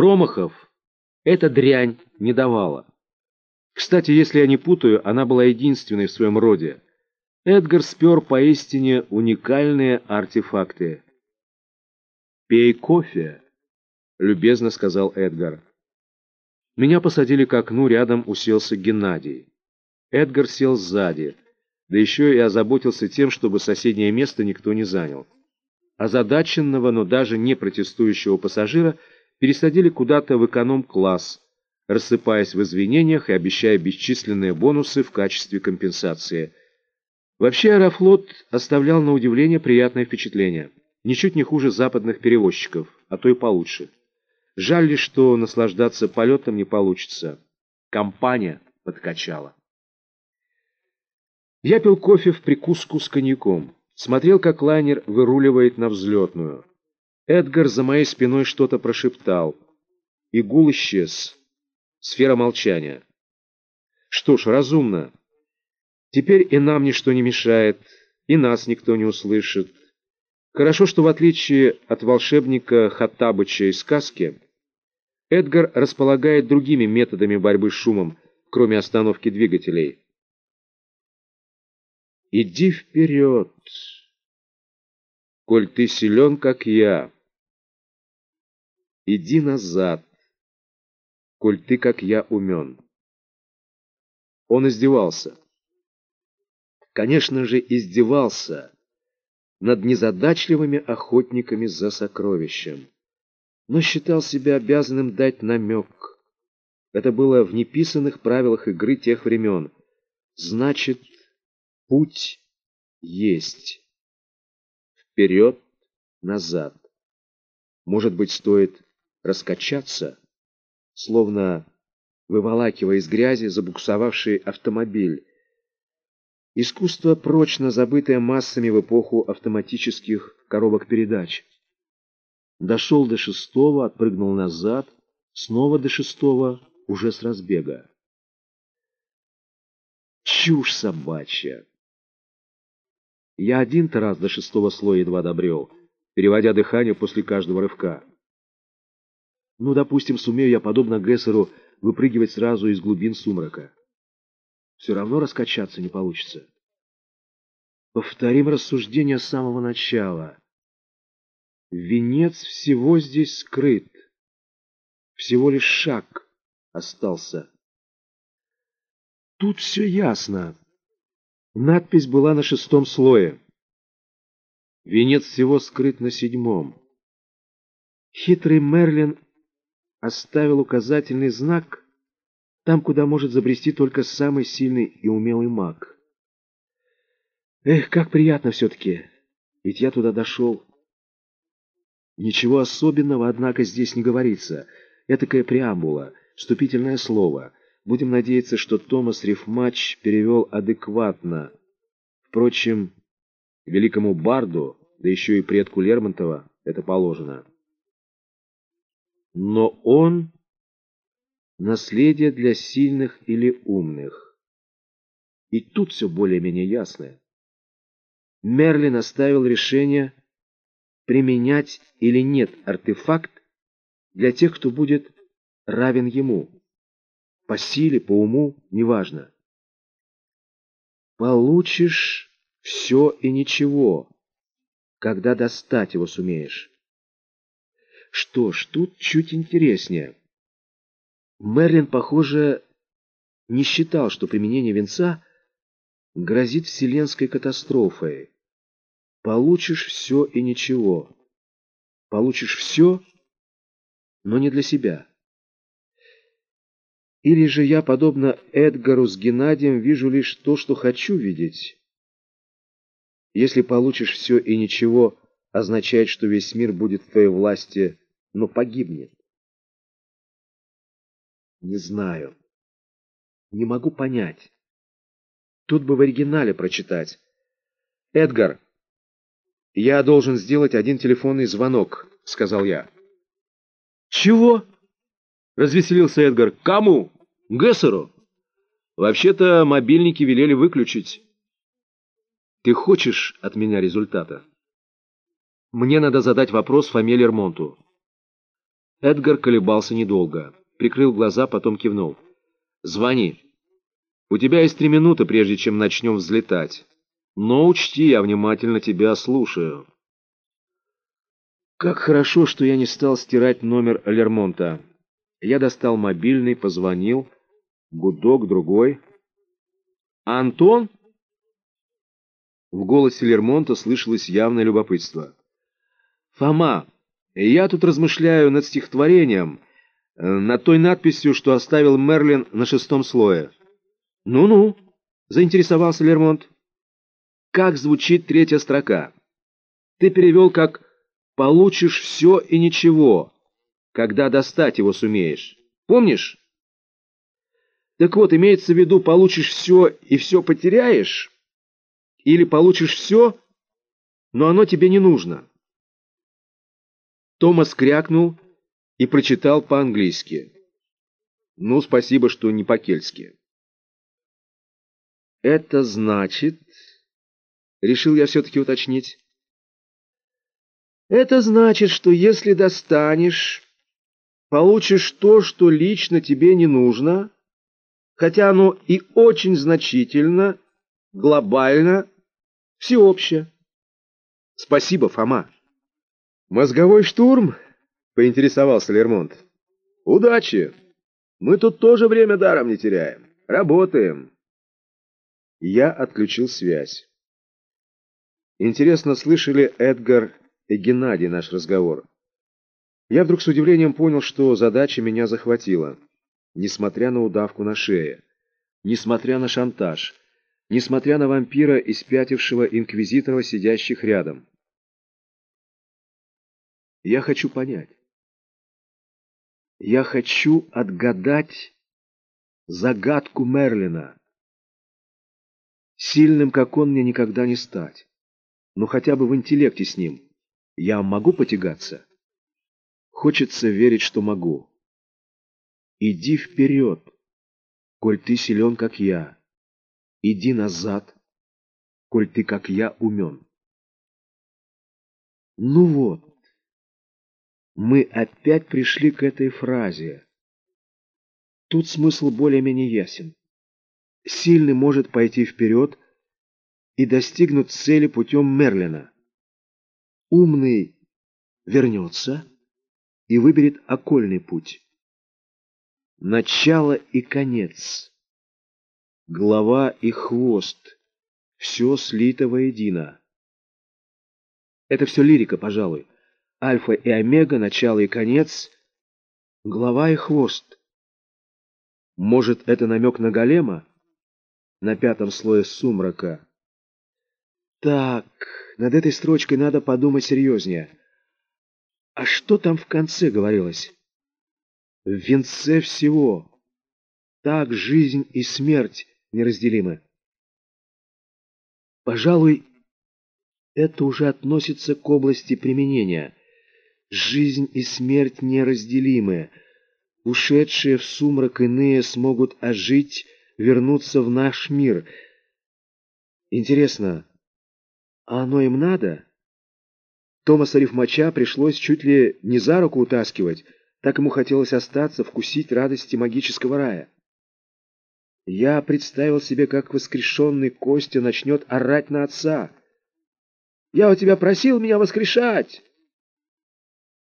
Промахов эта дрянь не давала. Кстати, если я не путаю, она была единственной в своем роде. Эдгар спер поистине уникальные артефакты. «Пей кофе», — любезно сказал Эдгар. Меня посадили к окну, рядом уселся Геннадий. Эдгар сел сзади, да еще и озаботился тем, чтобы соседнее место никто не занял. Озадаченного, но даже не протестующего пассажира пересадили куда-то в эконом-класс, рассыпаясь в извинениях и обещая бесчисленные бонусы в качестве компенсации. Вообще Аэрофлот оставлял на удивление приятное впечатление. Ничуть не хуже западных перевозчиков, а то и получше. Жаль лишь, что наслаждаться полетом не получится. Компания подкачала. Я пил кофе в прикуску с коньяком. Смотрел, как лайнер выруливает на взлетную. Эдгар за моей спиной что-то прошептал. И исчез. Сфера молчания. Что ж, разумно. Теперь и нам ничто не мешает, и нас никто не услышит. Хорошо, что в отличие от волшебника Хаттабыча из сказки, Эдгар располагает другими методами борьбы с шумом, кроме остановки двигателей. Иди вперед, коль ты силен, как я. Иди назад, коль ты, как я, умен. Он издевался. Конечно же, издевался над незадачливыми охотниками за сокровищем, но считал себя обязанным дать намек. Это было в неписанных правилах игры тех времен. Значит, Путь есть. Вперед, назад. Может быть, стоит раскачаться, словно выволакивая из грязи забуксовавший автомобиль. Искусство, прочно забытое массами в эпоху автоматических коробок передач. Дошел до шестого, отпрыгнул назад, снова до шестого, уже с разбега. Чушь собачья! Я один-то раз до шестого слоя едва добрел, переводя дыхание после каждого рывка. Ну, допустим, сумею я, подобно Гессеру, выпрыгивать сразу из глубин сумрака. Все равно раскачаться не получится. Повторим рассуждение с самого начала. Венец всего здесь скрыт. Всего лишь шаг остался. Тут все ясно. Надпись была на шестом слое. Венец всего скрыт на седьмом. Хитрый Мерлин оставил указательный знак там, куда может забрести только самый сильный и умелый маг. Эх, как приятно все-таки, ведь я туда дошел. Ничего особенного, однако, здесь не говорится. Этакая преамбула, вступительное слово — Будем надеяться, что Томас Рифмач перевел адекватно. Впрочем, великому барду, да еще и предку Лермонтова, это положено. Но он — наследие для сильных или умных. И тут все более-менее ясно. Мерлин оставил решение применять или нет артефакт для тех, кто будет равен ему. По силе, по уму, неважно. Получишь все и ничего, когда достать его сумеешь. Что ж, тут чуть интереснее. Мерлин, похоже, не считал, что применение венца грозит вселенской катастрофой. Получишь все и ничего. Получишь все, но не для себя. Или же я, подобно Эдгару с Геннадием, вижу лишь то, что хочу видеть? Если получишь все и ничего, означает, что весь мир будет в твоей власти, но погибнет. Не знаю. Не могу понять. Тут бы в оригинале прочитать. «Эдгар, я должен сделать один телефонный звонок», — сказал я. «Чего?» Развеселился Эдгар. Кому? Гессеру? Вообще-то мобильники велели выключить. Ты хочешь от меня результата? Мне надо задать вопрос Фоме Лермонту. Эдгар колебался недолго. Прикрыл глаза, потом кивнул. «Звони. У тебя есть три минуты, прежде чем начнем взлетать. Но учти, я внимательно тебя слушаю». Как хорошо, что я не стал стирать номер Лермонта. Я достал мобильный, позвонил. Гудок, другой. «Антон?» В голосе Лермонта слышалось явное любопытство. «Фома, я тут размышляю над стихотворением, э, над той надписью, что оставил Мерлин на шестом слое». «Ну-ну», — заинтересовался Лермонт. «Как звучит третья строка?» «Ты перевел как «получишь все и ничего», когда достать его сумеешь. Помнишь?» Так вот, имеется в виду, получишь все и все потеряешь, или получишь все, но оно тебе не нужно. Томас крякнул и прочитал по-английски. Ну, спасибо, что не по-кельски. Это значит... Решил я все-таки уточнить. Это значит, что если достанешь, получишь то, что лично тебе не нужно, хотя оно и очень значительно, глобально, всеобщее. Спасибо, Фома. Мозговой штурм? Поинтересовался Лермонт. Удачи! Мы тут тоже время даром не теряем. Работаем. Я отключил связь. Интересно, слышали Эдгар и Геннадий наш разговор? Я вдруг с удивлением понял, что задача меня захватила. Несмотря на удавку на шее, несмотря на шантаж, несмотря на вампира и спятившего инквизитора, сидящих рядом. Я хочу понять. Я хочу отгадать загадку Мерлина. Сильным, как он, мне никогда не стать. Но хотя бы в интеллекте с ним я могу потягаться? Хочется верить, что могу. Иди вперед, коль ты силен, как я. Иди назад, коль ты, как я, умен. Ну вот, мы опять пришли к этой фразе. Тут смысл более-менее ясен. Сильный может пойти вперед и достигнуть цели путем Мерлина. Умный вернется и выберет окольный путь. Начало и конец, голова и хвост, все слито воедино. Это все лирика, пожалуй. Альфа и омега, начало и конец, голова и хвост. Может, это намек на голема? На пятом слое сумрака. Так, над этой строчкой надо подумать серьезнее. А что там в конце говорилось? В венце всего. Так жизнь и смерть неразделимы. Пожалуй, это уже относится к области применения. Жизнь и смерть неразделимы. Ушедшие в сумрак иные смогут ожить, вернуться в наш мир. Интересно, а оно им надо? Томаса Рифмача пришлось чуть ли не за руку утаскивать, так ему хотелось остаться, вкусить радости магического рая. Я представил себе, как воскрешенный Костя начнет орать на отца. «Я у тебя просил меня воскрешать!»